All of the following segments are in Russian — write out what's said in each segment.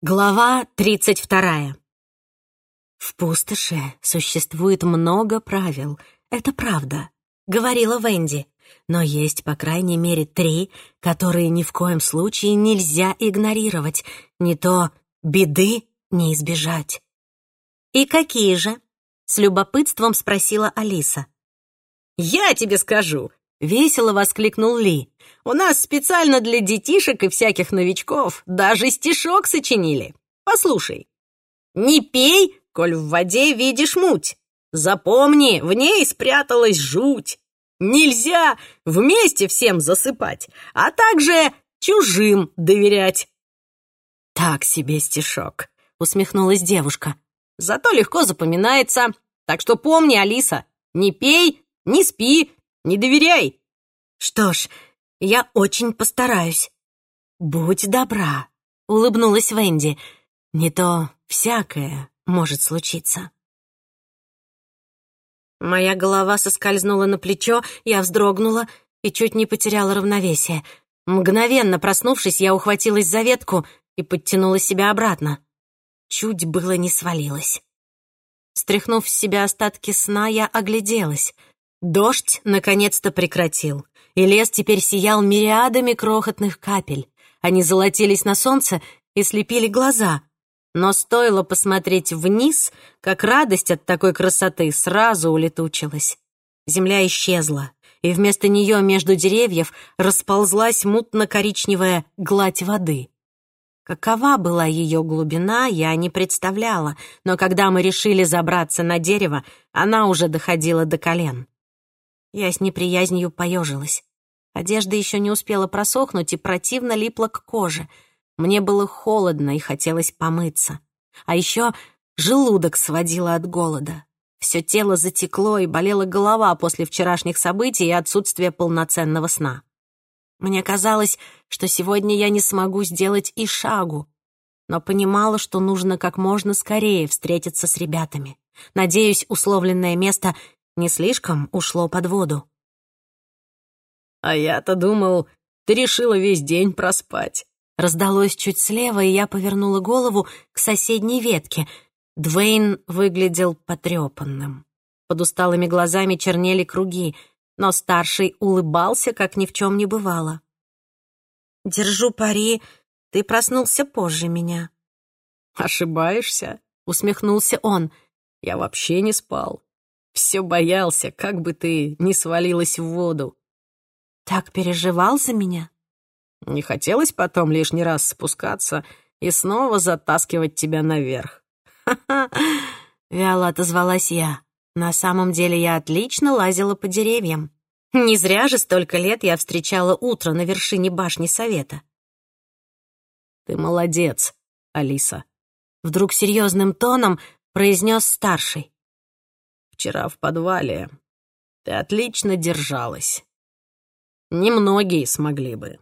Глава 32. «В пустоши существует много правил, это правда», — говорила Венди. «Но есть, по крайней мере, три, которые ни в коем случае нельзя игнорировать. Не то беды не избежать». «И какие же?» — с любопытством спросила Алиса. «Я тебе скажу!» — весело воскликнул Ли. У нас специально для детишек и всяких новичков даже стишок сочинили. Послушай. Не пей, коль в воде видишь муть. Запомни, в ней спряталась жуть. Нельзя вместе всем засыпать, а также чужим доверять. Так себе стишок, усмехнулась девушка. Зато легко запоминается. Так что помни, Алиса, не пей, не спи, не доверяй. Что ж, я очень постараюсь». «Будь добра», — улыбнулась Венди. «Не то всякое может случиться». Моя голова соскользнула на плечо, я вздрогнула и чуть не потеряла равновесие. Мгновенно проснувшись, я ухватилась за ветку и подтянула себя обратно. Чуть было не свалилась. Стряхнув с себя остатки сна, я огляделась. Дождь наконец-то прекратил и лес теперь сиял мириадами крохотных капель. Они золотились на солнце и слепили глаза. Но стоило посмотреть вниз, как радость от такой красоты сразу улетучилась. Земля исчезла, и вместо нее между деревьев расползлась мутно-коричневая гладь воды. Какова была ее глубина, я не представляла, но когда мы решили забраться на дерево, она уже доходила до колен. Я с неприязнью поежилась. Одежда еще не успела просохнуть и противно липла к коже. Мне было холодно и хотелось помыться. А еще желудок сводило от голода. Все тело затекло и болела голова после вчерашних событий и отсутствия полноценного сна. Мне казалось, что сегодня я не смогу сделать и шагу, но понимала, что нужно как можно скорее встретиться с ребятами. Надеюсь, условленное место не слишком ушло под воду. «А я-то думал, ты решила весь день проспать». Раздалось чуть слева, и я повернула голову к соседней ветке. Двейн выглядел потрепанным. Под усталыми глазами чернели круги, но старший улыбался, как ни в чем не бывало. «Держу пари, ты проснулся позже меня». «Ошибаешься?» — усмехнулся он. «Я вообще не спал. Все боялся, как бы ты не свалилась в воду. Так переживал за меня? Не хотелось потом лишний раз спускаться и снова затаскивать тебя наверх. Ха-ха, вяло отозвалась я. На самом деле я отлично лазила по деревьям. Не зря же столько лет я встречала утро на вершине башни совета. Ты молодец, Алиса. Вдруг серьезным тоном произнес старший. Вчера в подвале ты отлично держалась. Немногие смогли бы.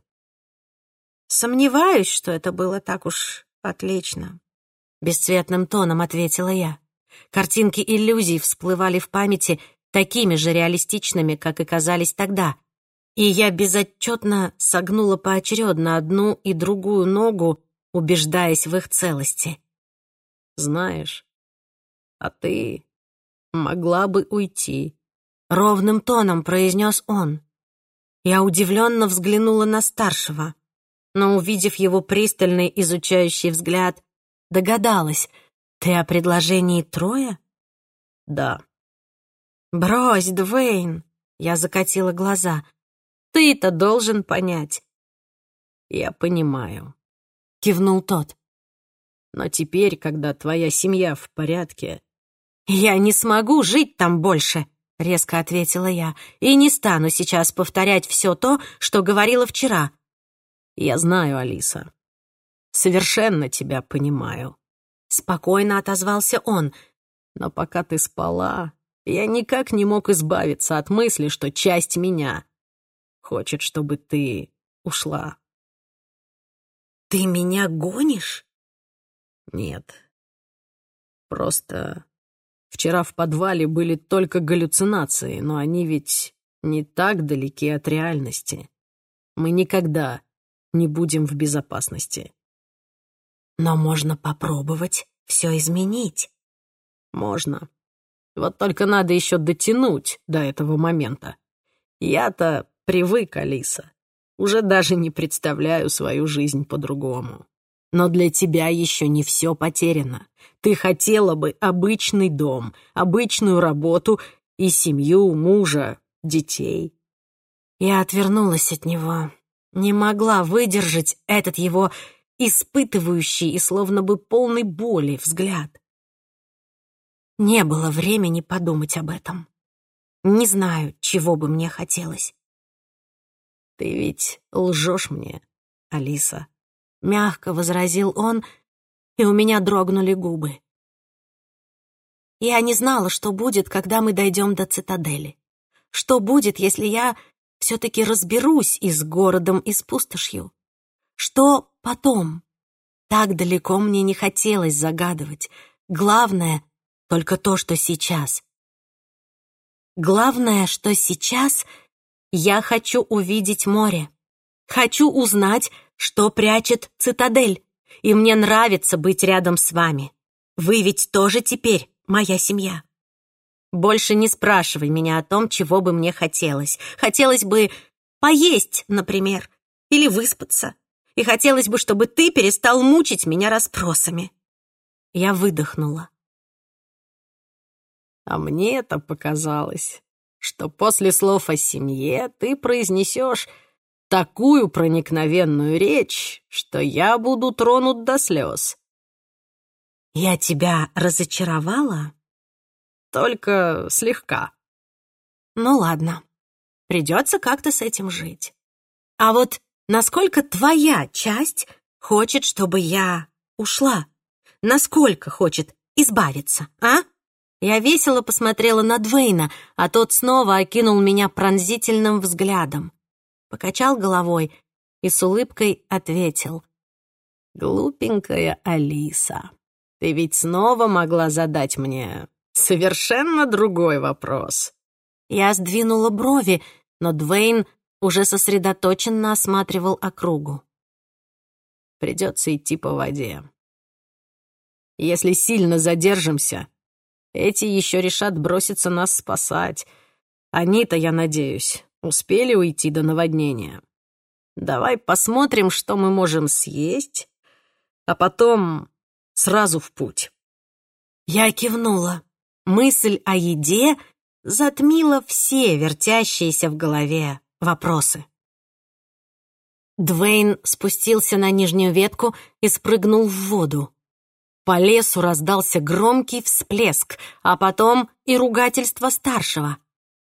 Сомневаюсь, что это было так уж отлично. Бесцветным тоном ответила я. Картинки иллюзий всплывали в памяти такими же реалистичными, как и казались тогда. И я безотчетно согнула поочередно одну и другую ногу, убеждаясь в их целости. «Знаешь, а ты могла бы уйти», — ровным тоном произнес он. Я удивленно взглянула на старшего, но, увидев его пристальный изучающий взгляд, догадалась, ты о предложении трое? Да. Брось, Двейн, я закатила глаза. Ты-то должен понять. Я понимаю, кивнул тот. Но теперь, когда твоя семья в порядке... Я не смогу жить там больше, — резко ответила я, — «и не стану сейчас повторять все то, что говорила вчера». «Я знаю, Алиса. Совершенно тебя понимаю». Спокойно отозвался он. «Но пока ты спала, я никак не мог избавиться от мысли, что часть меня хочет, чтобы ты ушла». «Ты меня гонишь?» «Нет. Просто Вчера в подвале были только галлюцинации, но они ведь не так далеки от реальности. Мы никогда не будем в безопасности. Но можно попробовать все изменить. Можно. Вот только надо еще дотянуть до этого момента. Я-то привык, Алиса. Уже даже не представляю свою жизнь по-другому. Но для тебя еще не все потеряно. Ты хотела бы обычный дом, обычную работу и семью, мужа, детей. Я отвернулась от него. Не могла выдержать этот его испытывающий и словно бы полный боли взгляд. Не было времени подумать об этом. Не знаю, чего бы мне хотелось. «Ты ведь лжешь мне, Алиса», — мягко возразил он, и у меня дрогнули губы. Я не знала, что будет, когда мы дойдем до цитадели. Что будет, если я все-таки разберусь и с городом, и с пустошью? Что потом? Так далеко мне не хотелось загадывать. Главное — только то, что сейчас. Главное, что сейчас я хочу увидеть море. Хочу узнать, что прячет цитадель. И мне нравится быть рядом с вами. Вы ведь тоже теперь моя семья. Больше не спрашивай меня о том, чего бы мне хотелось. Хотелось бы поесть, например, или выспаться. И хотелось бы, чтобы ты перестал мучить меня расспросами. Я выдохнула. А мне это показалось, что после слов о семье ты произнесешь такую проникновенную речь, что я буду тронут до слез. Я тебя разочаровала? Только слегка. Ну ладно, придется как-то с этим жить. А вот насколько твоя часть хочет, чтобы я ушла? Насколько хочет избавиться, а? Я весело посмотрела на Двейна, а тот снова окинул меня пронзительным взглядом. Покачал головой и с улыбкой ответил. «Глупенькая Алиса, ты ведь снова могла задать мне совершенно другой вопрос». Я сдвинула брови, но Двейн уже сосредоточенно осматривал округу. «Придется идти по воде. Если сильно задержимся, эти еще решат броситься нас спасать. Они-то, я надеюсь, успели уйти до наводнения. Давай посмотрим, что мы можем съесть, а потом сразу в путь». Я кивнула. Мысль о еде затмила все вертящиеся в голове вопросы. Двейн спустился на нижнюю ветку и спрыгнул в воду. По лесу раздался громкий всплеск, а потом и ругательство старшего.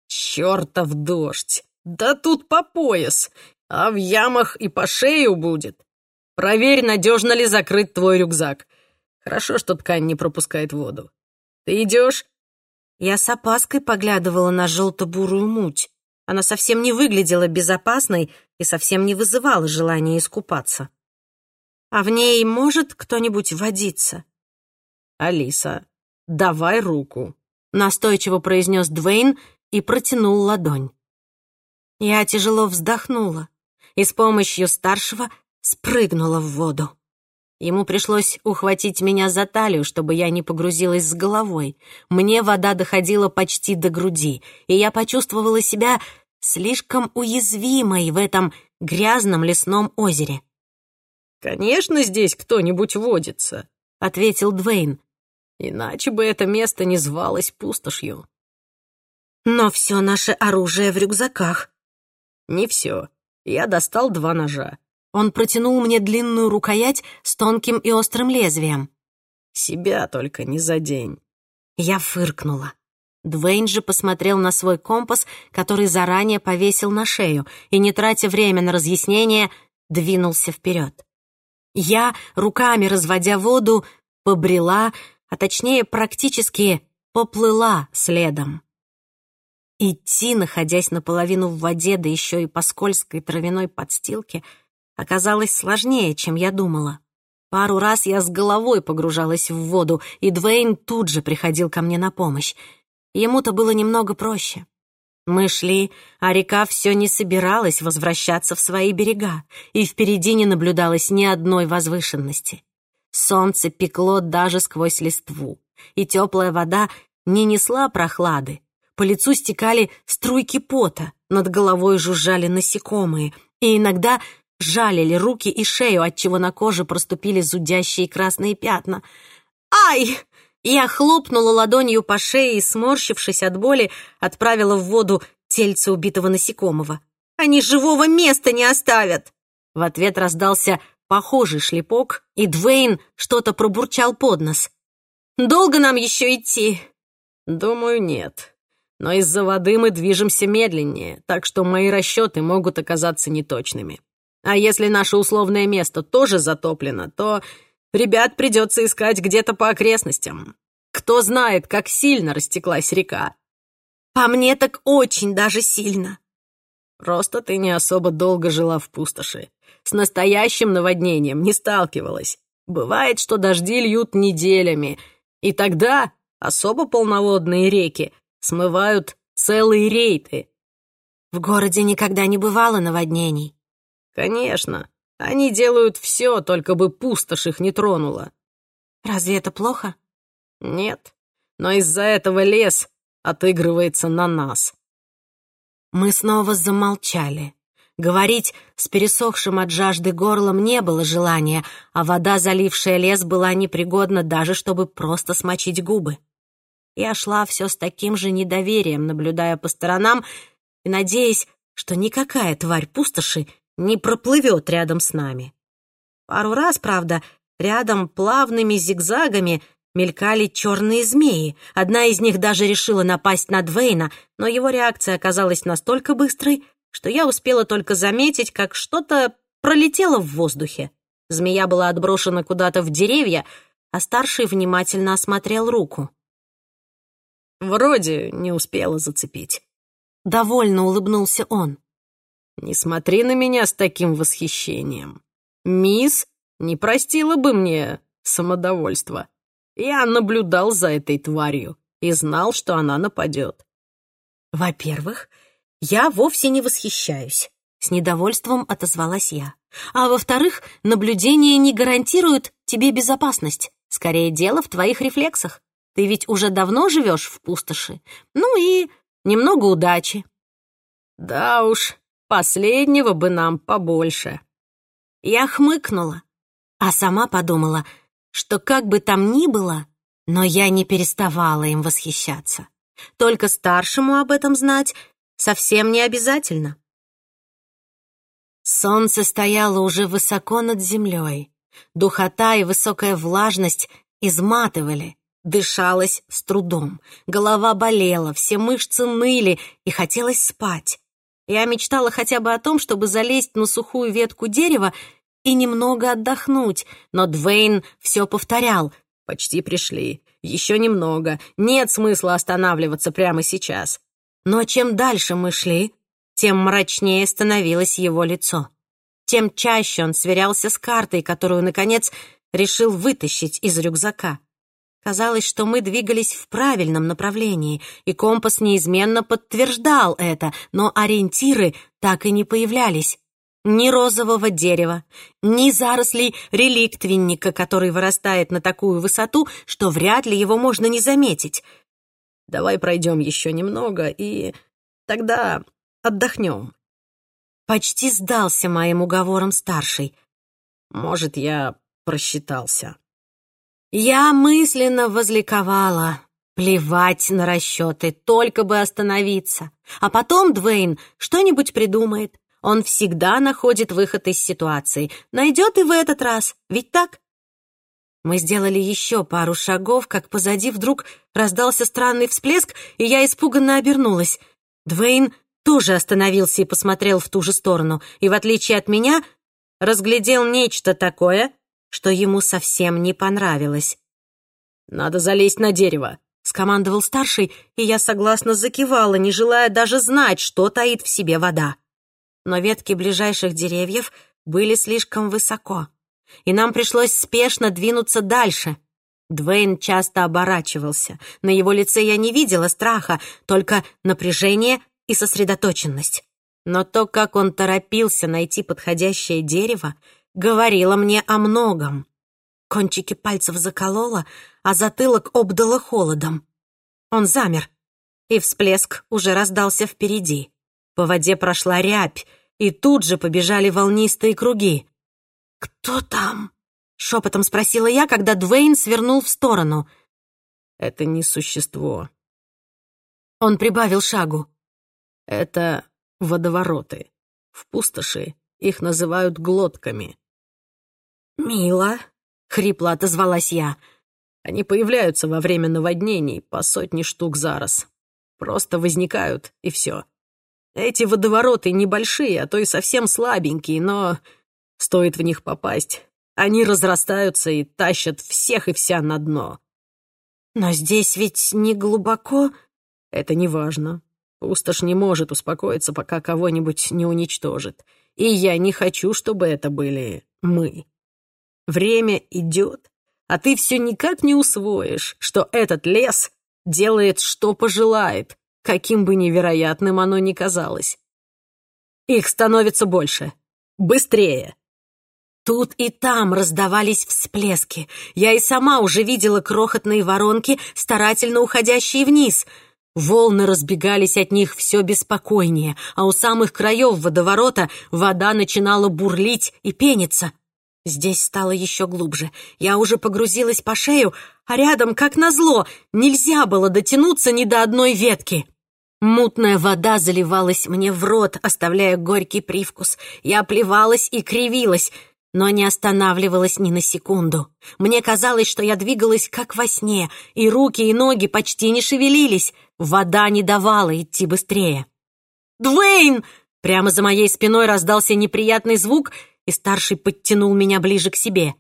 «Чёртов дождь! Да тут по пояс, а в ямах и по шею будет. Проверь, надежно ли закрыт твой рюкзак. Хорошо, что ткань не пропускает воду. Ты идешь? Я с опаской поглядывала на желто-бурую муть. Она совсем не выглядела безопасной и совсем не вызывала желания искупаться. А в ней может кто-нибудь водиться? «Алиса, давай руку», — настойчиво произнес Двейн и протянул ладонь. Я тяжело вздохнула и с помощью старшего спрыгнула в воду. Ему пришлось ухватить меня за талию, чтобы я не погрузилась с головой. Мне вода доходила почти до груди, и я почувствовала себя слишком уязвимой в этом грязном лесном озере. «Конечно, здесь кто-нибудь водится», — ответил Двейн. «Иначе бы это место не звалось пустошью». «Но все наше оружие в рюкзаках». «Не все. Я достал два ножа. Он протянул мне длинную рукоять с тонким и острым лезвием. «Себя только не задень». Я фыркнула. Двейн же посмотрел на свой компас, который заранее повесил на шею, и, не тратя время на разъяснение, двинулся вперед. Я, руками разводя воду, побрела, а точнее практически поплыла следом. Идти, находясь наполовину в воде, да еще и по скользкой травяной подстилке — оказалось сложнее, чем я думала. Пару раз я с головой погружалась в воду, и Двейн тут же приходил ко мне на помощь. Ему-то было немного проще. Мы шли, а река все не собиралась возвращаться в свои берега, и впереди не наблюдалось ни одной возвышенности. Солнце пекло даже сквозь листву, и теплая вода не несла прохлады. По лицу стекали струйки пота, над головой жужжали насекомые, и иногда жалили руки и шею, отчего на коже проступили зудящие красные пятна. «Ай!» Я хлопнула ладонью по шее и, сморщившись от боли, отправила в воду тельце убитого насекомого. «Они живого места не оставят!» В ответ раздался похожий шлепок, и Двейн что-то пробурчал под нос. «Долго нам еще идти?» «Думаю, нет. Но из-за воды мы движемся медленнее, так что мои расчеты могут оказаться неточными. А если наше условное место тоже затоплено, то ребят придется искать где-то по окрестностям. Кто знает, как сильно растеклась река. По мне так очень даже сильно. Просто ты не особо долго жила в пустоши. С настоящим наводнением не сталкивалась. Бывает, что дожди льют неделями, и тогда особо полноводные реки смывают целые рейты. В городе никогда не бывало наводнений. «Конечно. Они делают все, только бы пустошь их не тронула». «Разве это плохо?» «Нет. Но из-за этого лес отыгрывается на нас». Мы снова замолчали. Говорить с пересохшим от жажды горлом не было желания, а вода, залившая лес, была непригодна даже, чтобы просто смочить губы. Я шла все с таким же недоверием, наблюдая по сторонам и надеясь, что никакая тварь пустоши не проплывет рядом с нами. Пару раз, правда, рядом плавными зигзагами мелькали черные змеи. Одна из них даже решила напасть на Двейна, но его реакция оказалась настолько быстрой, что я успела только заметить, как что-то пролетело в воздухе. Змея была отброшена куда-то в деревья, а старший внимательно осмотрел руку. «Вроде не успела зацепить». Довольно улыбнулся он. Не смотри на меня с таким восхищением. Мисс не простила бы мне самодовольство. Я наблюдал за этой тварью и знал, что она нападет. Во-первых, я вовсе не восхищаюсь. С недовольством отозвалась я. А во-вторых, наблюдение не гарантирует тебе безопасность. Скорее, дело в твоих рефлексах. Ты ведь уже давно живешь в пустоши. Ну и немного удачи. Да уж, Последнего бы нам побольше». Я хмыкнула, а сама подумала, что как бы там ни было, но я не переставала им восхищаться. Только старшему об этом знать совсем не обязательно. Солнце стояло уже высоко над землей. Духота и высокая влажность изматывали. Дышалось с трудом. Голова болела, все мышцы ныли, и хотелось спать. Я мечтала хотя бы о том, чтобы залезть на сухую ветку дерева и немного отдохнуть, но Двейн все повторял. «Почти пришли. Еще немного. Нет смысла останавливаться прямо сейчас». Но чем дальше мы шли, тем мрачнее становилось его лицо. Тем чаще он сверялся с картой, которую, наконец, решил вытащить из рюкзака. Казалось, что мы двигались в правильном направлении, и компас неизменно подтверждал это, но ориентиры так и не появлялись. Ни розового дерева, ни зарослей реликтвенника, который вырастает на такую высоту, что вряд ли его можно не заметить. «Давай пройдем еще немного, и тогда отдохнем». Почти сдался моим уговором старший. «Может, я просчитался». Я мысленно возликовала. Плевать на расчеты, только бы остановиться. А потом Двейн что-нибудь придумает. Он всегда находит выход из ситуации. Найдет и в этот раз, ведь так? Мы сделали еще пару шагов, как позади вдруг раздался странный всплеск, и я испуганно обернулась. Двейн тоже остановился и посмотрел в ту же сторону, и, в отличие от меня, разглядел нечто такое, что ему совсем не понравилось. «Надо залезть на дерево», — скомандовал старший, и я согласно закивала, не желая даже знать, что таит в себе вода. Но ветки ближайших деревьев были слишком высоко, и нам пришлось спешно двинуться дальше. Двейн часто оборачивался. На его лице я не видела страха, только напряжение и сосредоточенность. Но то, как он торопился найти подходящее дерево, говорила мне о многом. Кончики пальцев заколола, а затылок обдало холодом. Он замер, и всплеск уже раздался впереди. По воде прошла рябь, и тут же побежали волнистые круги. «Кто там?» — шепотом спросила я, когда Двейн свернул в сторону. «Это не существо». Он прибавил шагу. «Это водовороты. В пустоши их называют глотками». «Мило», — хрипло отозвалась я. «Они появляются во время наводнений по сотни штук за раз. Просто возникают, и все. Эти водовороты небольшие, а то и совсем слабенькие, но стоит в них попасть, они разрастаются и тащат всех и вся на дно. Но здесь ведь не глубоко. Это не важно. Пустошь не может успокоиться, пока кого-нибудь не уничтожит. И я не хочу, чтобы это были мы. Время идет, а ты все никак не усвоишь, что этот лес делает, что пожелает, каким бы невероятным оно ни казалось. Их становится больше. Быстрее. Тут и там раздавались всплески. Я и сама уже видела крохотные воронки, старательно уходящие вниз. Волны разбегались от них все беспокойнее, а у самых краев водоворота вода начинала бурлить и пениться. Здесь стало еще глубже. Я уже погрузилась по шею, а рядом, как назло, нельзя было дотянуться ни до одной ветки. Мутная вода заливалась мне в рот, оставляя горький привкус. Я плевалась и кривилась, но не останавливалась ни на секунду. Мне казалось, что я двигалась как во сне, и руки и ноги почти не шевелились. Вода не давала идти быстрее. «Дуэйн!» Прямо за моей спиной раздался неприятный звук — и старший подтянул меня ближе к себе.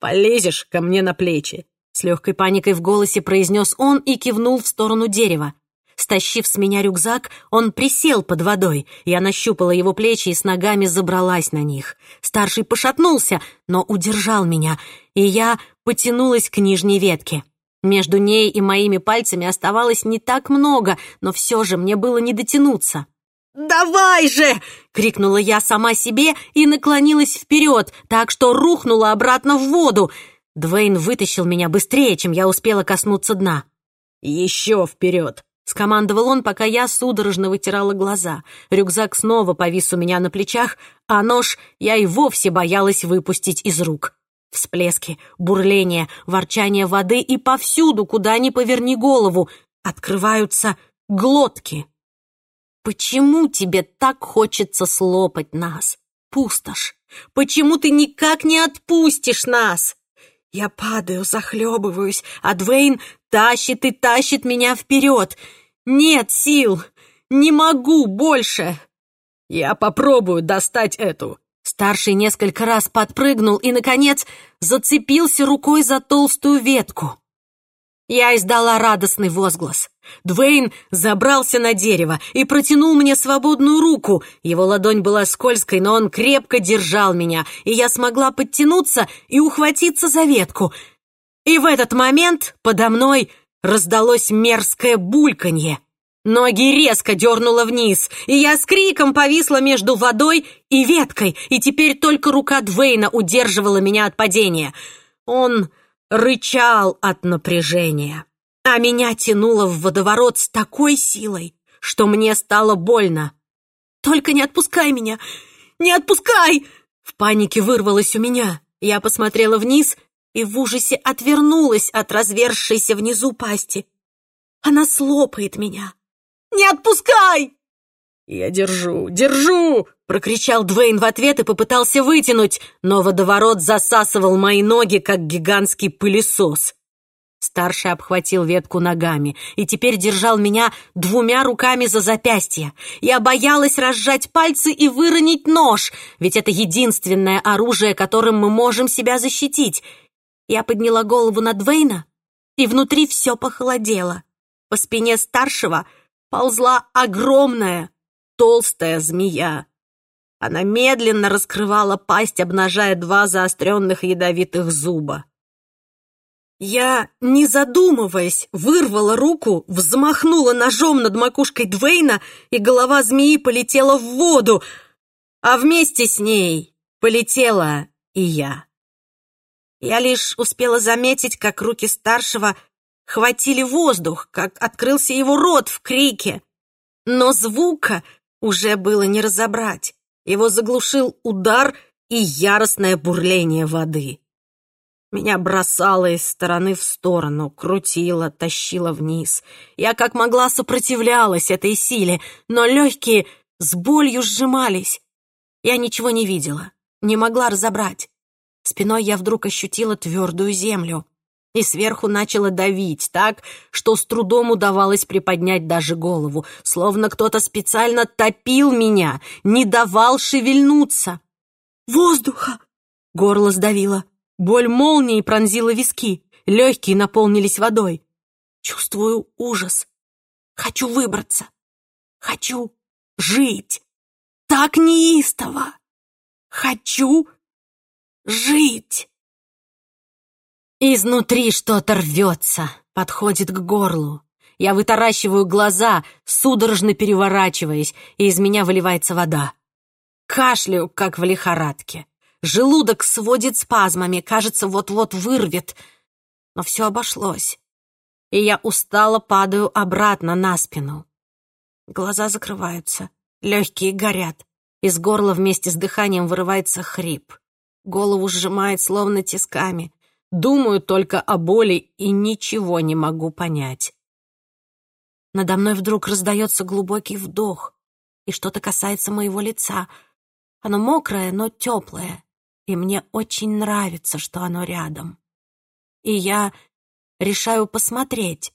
«Полезешь ко мне на плечи», — с легкой паникой в голосе произнес он и кивнул в сторону дерева. Стащив с меня рюкзак, он присел под водой. Я нащупала его плечи и с ногами забралась на них. Старший пошатнулся, но удержал меня, и я потянулась к нижней ветке. Между ней и моими пальцами оставалось не так много, но все же мне было не дотянуться. «Давай же!» — крикнула я сама себе и наклонилась вперед, так что рухнула обратно в воду. Двейн вытащил меня быстрее, чем я успела коснуться дна. «Еще вперед!» — скомандовал он, пока я судорожно вытирала глаза. Рюкзак снова повис у меня на плечах, а нож я и вовсе боялась выпустить из рук. Всплески, бурление, ворчание воды и повсюду, куда ни поверни голову, открываются глотки. Почему тебе так хочется слопать нас, пустошь? Почему ты никак не отпустишь нас? Я падаю, захлебываюсь, а Двейн тащит и тащит меня вперед. Нет сил, не могу больше. Я попробую достать эту. Старший несколько раз подпрыгнул и, наконец, зацепился рукой за толстую ветку. Я издала радостный возглас. Двейн забрался на дерево и протянул мне свободную руку. Его ладонь была скользкой, но он крепко держал меня, и я смогла подтянуться и ухватиться за ветку. И в этот момент подо мной раздалось мерзкое бульканье. Ноги резко дернуло вниз, и я с криком повисла между водой и веткой, и теперь только рука Двейна удерживала меня от падения. Он рычал от напряжения а меня тянуло в водоворот с такой силой, что мне стало больно. «Только не отпускай меня! Не отпускай!» В панике вырвалось у меня. Я посмотрела вниз и в ужасе отвернулась от разверзшейся внизу пасти. Она слопает меня. «Не отпускай!» «Я держу, держу!» — прокричал Двейн в ответ и попытался вытянуть, но водоворот засасывал мои ноги, как гигантский пылесос. Старший обхватил ветку ногами и теперь держал меня двумя руками за запястье. Я боялась разжать пальцы и выронить нож, ведь это единственное оружие, которым мы можем себя защитить. Я подняла голову на Двейна, и внутри все похолодело. По спине старшего ползла огромная, толстая змея. Она медленно раскрывала пасть, обнажая два заостренных ядовитых зуба. Я, не задумываясь, вырвала руку, взмахнула ножом над макушкой Двейна, и голова змеи полетела в воду, а вместе с ней полетела и я. Я лишь успела заметить, как руки старшего хватили воздух, как открылся его рот в крике. Но звука уже было не разобрать. Его заглушил удар и яростное бурление воды. Меня бросало из стороны в сторону, крутило, тащило вниз. Я как могла сопротивлялась этой силе, но легкие с болью сжимались. Я ничего не видела, не могла разобрать. Спиной я вдруг ощутила твердую землю и сверху начала давить так, что с трудом удавалось приподнять даже голову, словно кто-то специально топил меня, не давал шевельнуться. «Воздуха!» — горло сдавило. Боль молнии пронзила виски, легкие наполнились водой. Чувствую ужас. Хочу выбраться. Хочу жить. Так неистово. Хочу жить. Изнутри что-то рвется, подходит к горлу. Я вытаращиваю глаза, судорожно переворачиваясь, и из меня выливается вода. Кашляю, как в лихорадке. Желудок сводит спазмами, кажется, вот-вот вырвет. Но все обошлось. И я устало падаю обратно на спину. Глаза закрываются, легкие горят. Из горла вместе с дыханием вырывается хрип. Голову сжимает словно тисками. Думаю только о боли и ничего не могу понять. Надо мной вдруг раздается глубокий вдох, и что-то касается моего лица. Оно мокрое, но теплое и мне очень нравится, что оно рядом. И я решаю посмотреть.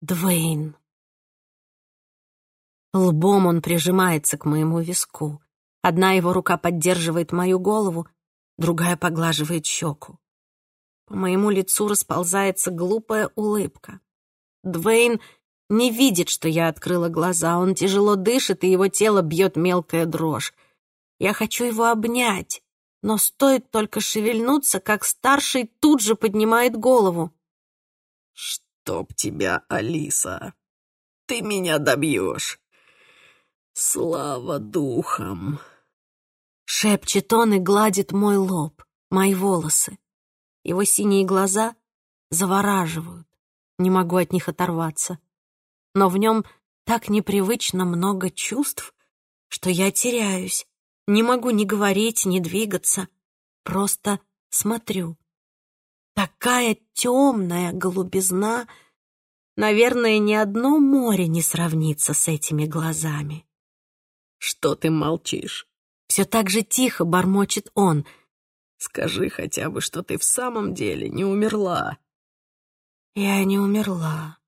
Двейн. Лбом он прижимается к моему виску. Одна его рука поддерживает мою голову, другая поглаживает щеку. По моему лицу расползается глупая улыбка. Двейн не видит, что я открыла глаза. Он тяжело дышит, и его тело бьет мелкая дрожь. Я хочу его обнять, но стоит только шевельнуться, как старший тут же поднимает голову. «Чтоб тебя, Алиса! Ты меня добьешь! Слава духам!» Шепчет он и гладит мой лоб, мои волосы. Его синие глаза завораживают. Не могу от них оторваться. Но в нем так непривычно много чувств, что я теряюсь. Не могу ни говорить, ни двигаться. Просто смотрю. Такая темная голубизна. Наверное, ни одно море не сравнится с этими глазами. «Что ты молчишь?» Все так же тихо бормочет он. «Скажи хотя бы, что ты в самом деле не умерла». «Я не умерла».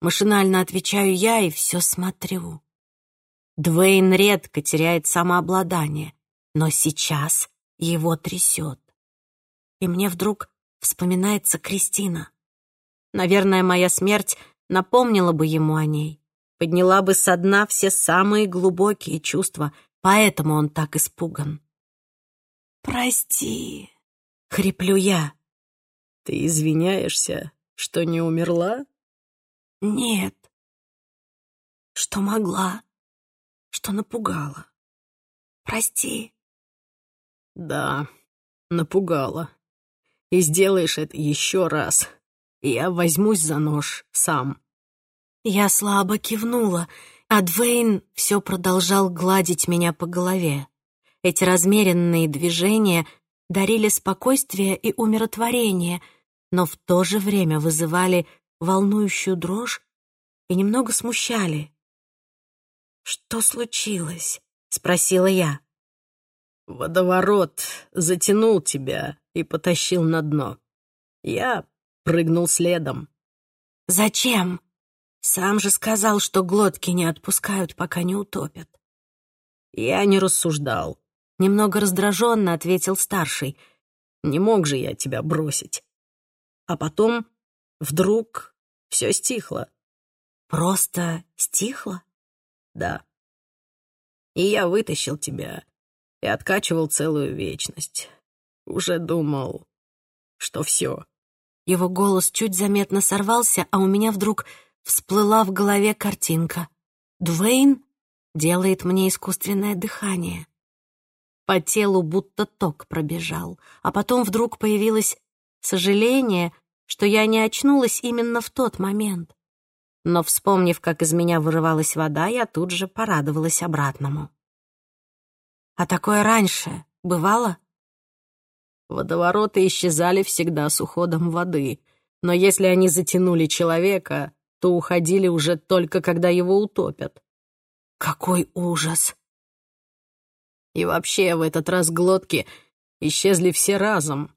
Машинально отвечаю я и все смотрю. Двейн редко теряет самообладание, но сейчас его трясет. И мне вдруг вспоминается Кристина. Наверное, моя смерть напомнила бы ему о ней, подняла бы со дна все самые глубокие чувства, поэтому он так испуган. «Прости», — хриплю я. «Ты извиняешься, что не умерла?» «Нет». «Что могла?» Что напугала. Прости. Да, напугала. И сделаешь это еще раз. Я возьмусь за нож сам. Я слабо кивнула, а Двейн все продолжал гладить меня по голове. Эти размеренные движения дарили спокойствие и умиротворение, но в то же время вызывали волнующую дрожь и немного смущали. «Что случилось?» — спросила я. «Водоворот затянул тебя и потащил на дно. Я прыгнул следом». «Зачем? Сам же сказал, что глотки не отпускают, пока не утопят». «Я не рассуждал», — немного раздраженно ответил старший. «Не мог же я тебя бросить». А потом вдруг все стихло. «Просто стихло?» Да. И я вытащил тебя и откачивал целую вечность. Уже думал, что все. Его голос чуть заметно сорвался, а у меня вдруг всплыла в голове картинка. Двейн делает мне искусственное дыхание. По телу будто ток пробежал, а потом вдруг появилось сожаление, что я не очнулась именно в тот момент. Но, вспомнив, как из меня вырывалась вода, я тут же порадовалась обратному. А такое раньше бывало? Водовороты исчезали всегда с уходом воды, но если они затянули человека, то уходили уже только когда его утопят. Какой ужас! И вообще в этот раз глотки исчезли все разом.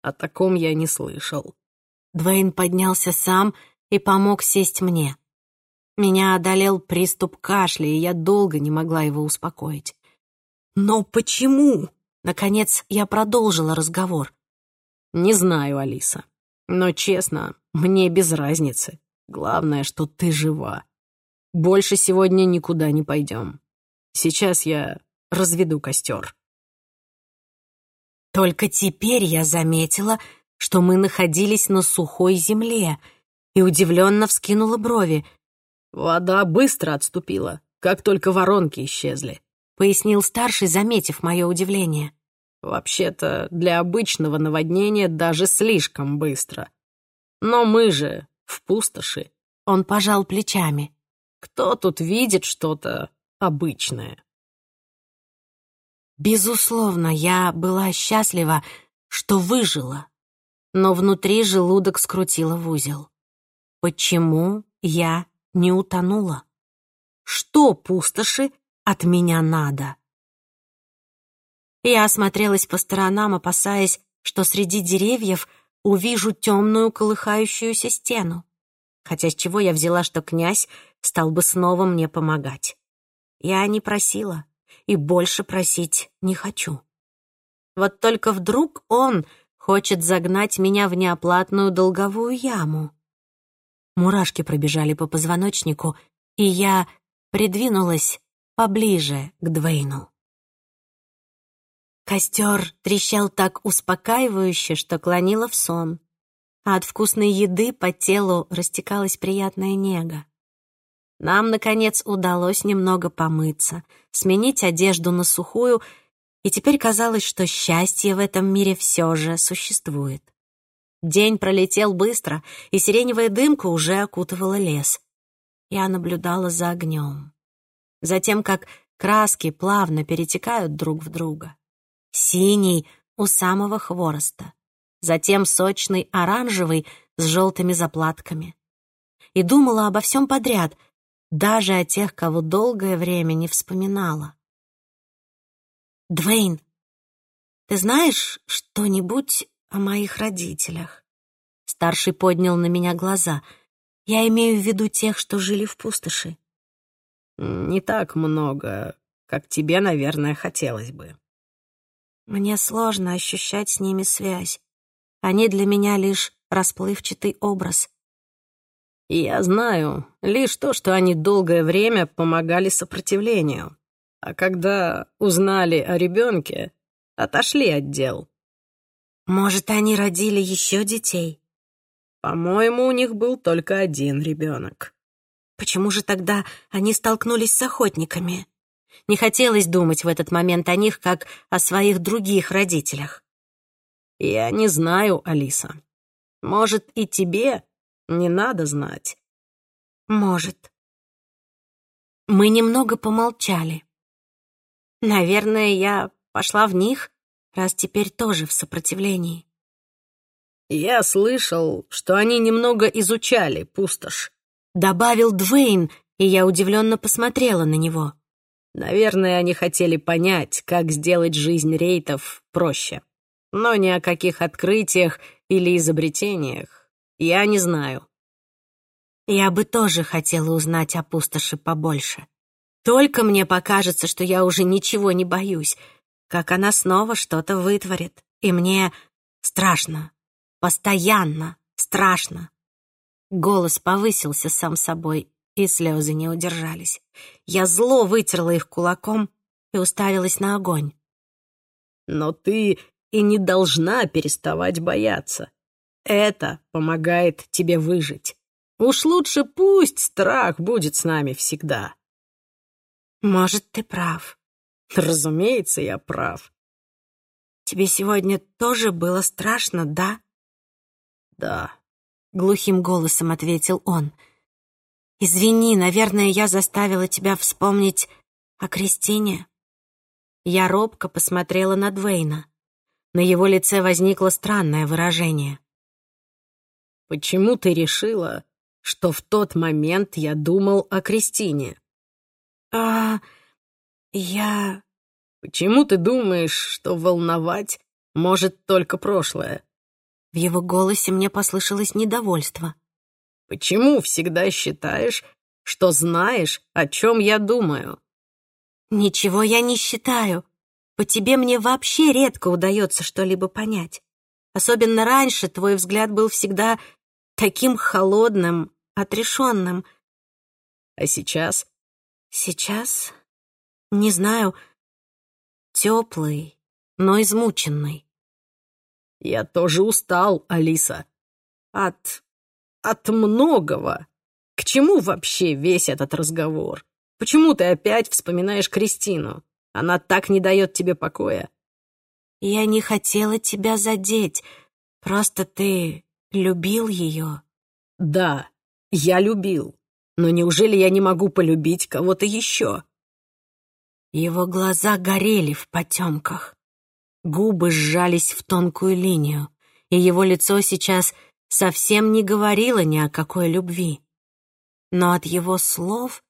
О таком я не слышал. Двейн поднялся сам и помог сесть мне. Меня одолел приступ кашля, и я долго не могла его успокоить. «Но почему?» Наконец я продолжила разговор. «Не знаю, Алиса. Но, честно, мне без разницы. Главное, что ты жива. Больше сегодня никуда не пойдем. Сейчас я разведу костер». Только теперь я заметила, что мы находились на сухой земле, и удивленно вскинула брови. «Вода быстро отступила, как только воронки исчезли», — пояснил старший, заметив мое удивление. «Вообще-то, для обычного наводнения даже слишком быстро. Но мы же в пустоши». Он пожал плечами. «Кто тут видит что-то обычное?» Безусловно, я была счастлива, что выжила, но внутри желудок скрутило в узел. Почему я не утонула? Что пустоши от меня надо? Я осмотрелась по сторонам, опасаясь, что среди деревьев увижу темную колыхающуюся стену. Хотя с чего я взяла, что князь стал бы снова мне помогать? Я не просила и больше просить не хочу. Вот только вдруг он хочет загнать меня в неоплатную долговую яму. Мурашки пробежали по позвоночнику, и я придвинулась поближе к Двейну. Костер трещал так успокаивающе, что клонило в сон, а от вкусной еды по телу растекалась приятная нега. Нам, наконец, удалось немного помыться, сменить одежду на сухую, и теперь казалось, что счастье в этом мире все же существует. День пролетел быстро, и сиреневая дымка уже окутывала лес. Я наблюдала за огнем. Затем, как краски плавно перетекают друг в друга. Синий у самого хвороста, затем сочный оранжевый с желтыми заплатками. И думала обо всем подряд — даже о тех, кого долгое время не вспоминала. «Двейн, ты знаешь что-нибудь о моих родителях?» Старший поднял на меня глаза. «Я имею в виду тех, что жили в пустоши». «Не так много, как тебе, наверное, хотелось бы». «Мне сложно ощущать с ними связь. Они для меня лишь расплывчатый образ. Я знаю лишь то, что они долгое время помогали сопротивлению, а когда узнали о ребенке, отошли от дел. Может, они родили еще детей? По-моему, у них был только один ребенок. Почему же тогда они столкнулись с охотниками? Не хотелось думать в этот момент о них, как о своих других родителях. Я не знаю, Алиса. Может, и тебе не надо знать. Может. Мы немного помолчали. Наверное, я пошла в них, раз теперь тоже в сопротивлении. Я слышал, что они немного изучали пустошь. Добавил Двейн, и я удивленно посмотрела на него. Наверное, они хотели понять, как сделать жизнь рейтов проще. Но ни о каких открытиях или изобретениях я не знаю. Я бы тоже хотела узнать о пустоши побольше. Только мне покажется, что я уже ничего не боюсь, как она снова что-то вытворит. И мне страшно. Постоянно страшно. Голос повысился сам собой, и слезы не удержались. Я зло вытерла их кулаком и уставилась на огонь. «Но ты и не должна переставать бояться. Это помогает тебе выжить. Уж лучше пусть страх будет с нами всегда. Может, ты прав. Разумеется, я прав. Тебе сегодня тоже было страшно, да? Да, глухим голосом ответил он. Извини, наверное, я заставила тебя вспомнить о Кристине. Я робко посмотрела на Двейна. На его лице возникло странное выражение. «Почему ты решила, что в тот момент я думал о Кристине?» «А... я...» «Почему ты думаешь, что волновать может только прошлое?» В его голосе мне послышалось недовольство. «Почему всегда считаешь, что знаешь, о чем я думаю?» «Ничего я не считаю. По тебе мне вообще редко удается что-либо понять. Особенно раньше твой взгляд был всегда таким холодным, отрешенным. А сейчас? Сейчас? Не знаю. Теплый, но измученный. Я тоже устал, Алиса. От... от многого. К чему вообще весь этот разговор? Почему ты опять вспоминаешь Кристину? Она так не дает тебе покоя. Я не хотела тебя задеть. Просто ты любил ее. Да, я любил. Но неужели я не могу полюбить кого-то еще? Его глаза горели в потемках. Губы сжались в тонкую линию, и его лицо сейчас совсем не говорило ни о какой любви. Но от его слов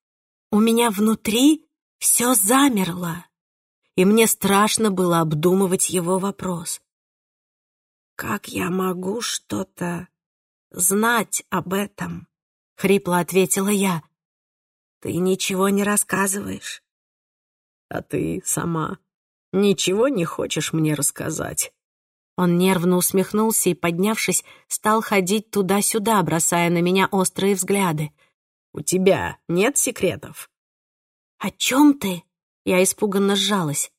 у меня внутри все замерло, и мне страшно было обдумывать его вопрос. «Как я могу что-то знать об этом?» — хрипло ответила я. «Ты ничего не рассказываешь». «А ты сама ничего не хочешь мне рассказать?» Он нервно усмехнулся и, поднявшись, стал ходить туда-сюда, бросая на меня острые взгляды. У тебя нет секретов?» «О чем ты?» Я испуганно сжалась.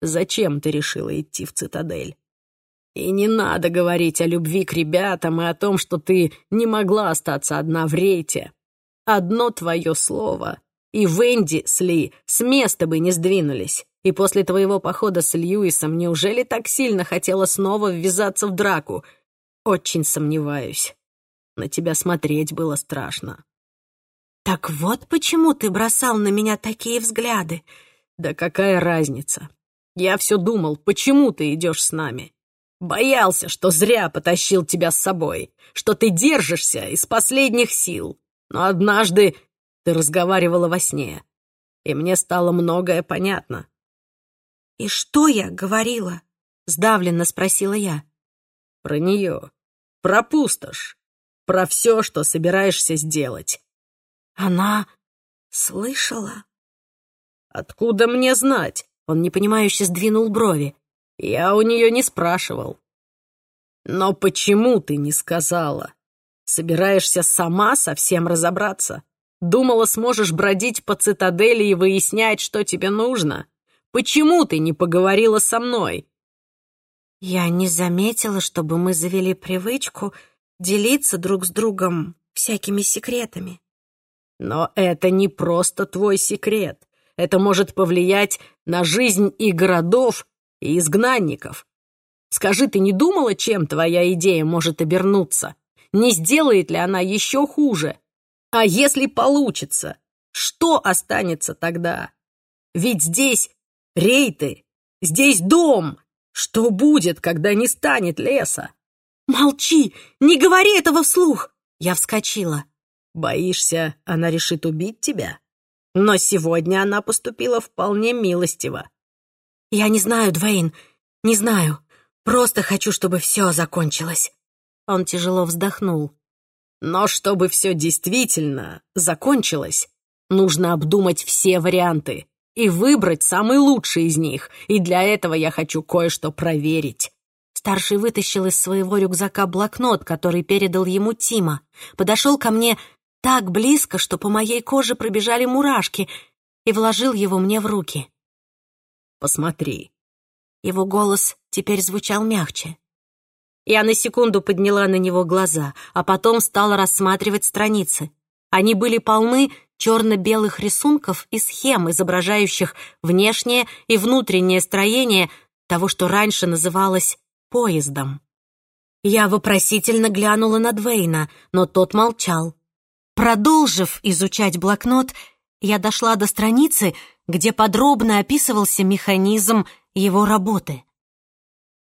«Зачем ты решила идти в цитадель? И не надо говорить о любви к ребятам и о том, что ты не могла остаться одна в рейте. Одно твое слово, и Венди с Ли с места бы не сдвинулись. И после твоего похода с Льюисом неужели так сильно хотела снова ввязаться в драку? Очень сомневаюсь. На тебя смотреть было страшно. «Так вот почему ты бросал на меня такие взгляды?» «Да какая разница? Я все думал, почему ты идешь с нами? Боялся, что зря потащил тебя с собой, что ты держишься из последних сил. Но однажды ты разговаривала во сне, и мне стало многое понятно». «И что я говорила?» — сдавленно спросила я. «Про нее, про пустошь, про все, что собираешься сделать. Она слышала? Откуда мне знать? Он непонимающе сдвинул брови. Я у нее не спрашивал. Но почему ты не сказала? Собираешься сама совсем разобраться? Думала, сможешь бродить по цитадели и выяснять, что тебе нужно? Почему ты не поговорила со мной? Я не заметила, чтобы мы завели привычку делиться друг с другом всякими секретами. Но это не просто твой секрет. Это может повлиять на жизнь и городов, и изгнанников. Скажи, ты не думала, чем твоя идея может обернуться? Не сделает ли она еще хуже? А если получится, что останется тогда? Ведь здесь рейты, здесь дом. Что будет, когда не станет леса? Молчи, не говори этого вслух. Я вскочила. Боишься, она решит убить тебя? Но сегодня она поступила вполне милостиво. Я не знаю, Двейн, не знаю. Просто хочу, чтобы все закончилось. Он тяжело вздохнул. Но чтобы все действительно закончилось, нужно обдумать все варианты и выбрать самый лучший из них, и для этого я хочу кое-что проверить. Старший вытащил из своего рюкзака блокнот, который передал ему Тима, подошел ко мне так близко, что по моей коже пробежали мурашки, и вложил его мне в руки. «Посмотри». Его голос теперь звучал мягче. Я на секунду подняла на него глаза, а потом стала рассматривать страницы. Они были полны черно-белых рисунков и схем, изображающих внешнее и внутреннее строение того, что раньше называлось поездом. Я вопросительно глянула на Двейна, но тот молчал. Продолжив изучать блокнот, я дошла до страницы, где подробно описывался механизм его работы.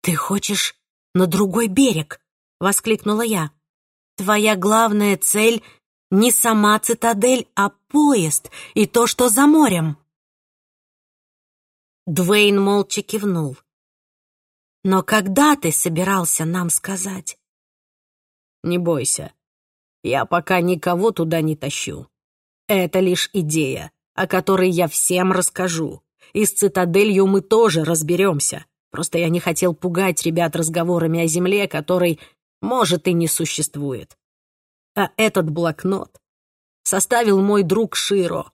«Ты хочешь на другой берег?» — воскликнула я. «Твоя главная цель — не сама цитадель, а поезд и то, что за морем». Двейн молча кивнул. «Но когда ты собирался нам сказать?» «Не бойся, я пока никого туда не тащу. Это лишь идея, о которой я всем расскажу. И с цитаделью мы тоже разберемся. Просто я не хотел пугать ребят разговорами о земле, которой, может, и не существует. А этот блокнот составил мой друг Широ.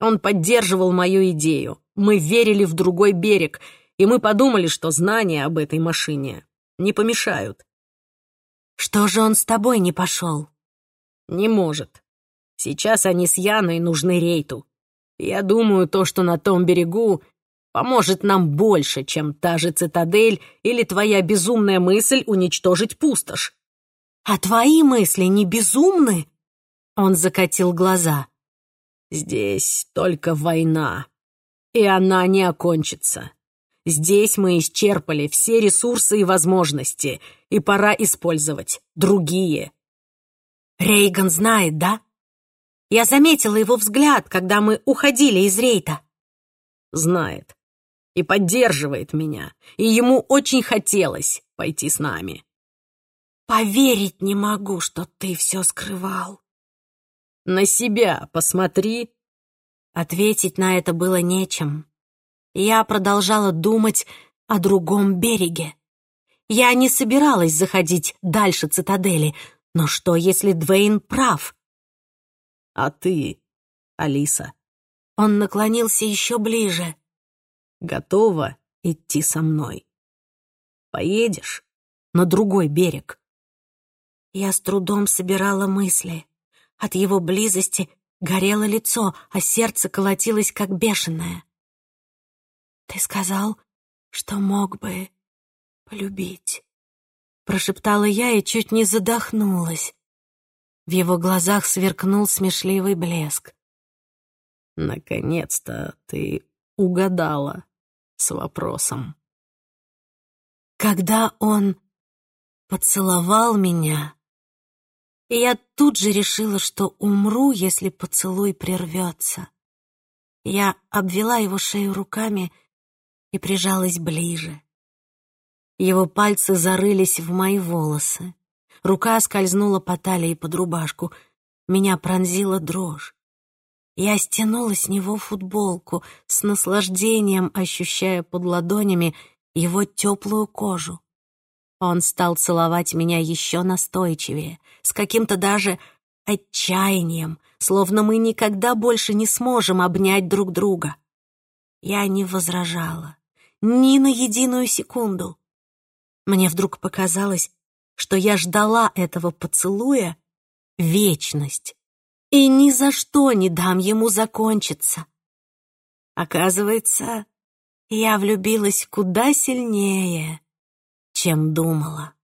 Он поддерживал мою идею. Мы верили в другой берег, и мы подумали, что знания об этой машине не помешают. Что же он с тобой не пошел? Не может. Сейчас они с Яной нужны Рейту. Я думаю, то, что на том берегу, поможет нам больше, чем та же цитадель или твоя безумная мысль уничтожить пустошь. А твои мысли не безумны? Он закатил глаза. Здесь только война, и она не окончится. Здесь мы исчерпали все ресурсы и возможности, и пора использовать другие. Рейган знает, да? Я заметила его взгляд, когда мы уходили из рейта. Знает и поддерживает меня, и ему очень хотелось пойти с нами. Поверить не могу, что ты все скрывал. На себя посмотри. Ответить на это было нечем. Я продолжала думать о другом береге. Я не собиралась заходить дальше цитадели, но что, если Двейн прав? А ты, Алиса? Он наклонился еще ближе готова идти со мной. Поедешь на другой берег. Я с трудом собирала мысли. От его близости горело лицо, а сердце колотилось, как бешеное. «Ты сказал, что мог бы полюбить», — прошептала я и чуть не задохнулась. В его глазах сверкнул смешливый блеск. «Наконец-то ты угадала», с вопросом. Когда он поцеловал меня, я тут же решила, что умру, если поцелуй прервется. Я обвела его шею руками и прижалась ближе. Его пальцы зарылись в мои волосы. Рука скользнула по талии под рубашку. Меня пронзила дрожь. Я стянула с него футболку, с наслаждением ощущая под ладонями его теплую кожу. Он стал целовать меня еще настойчивее, с каким-то даже отчаянием, словно мы никогда больше не сможем обнять друг друга. Я не возражала, ни на единую секунду. Мне вдруг показалось, что я ждала этого поцелуя вечность и ни за что не дам ему закончиться. Оказывается, я влюбилась куда сильнее, чем думала.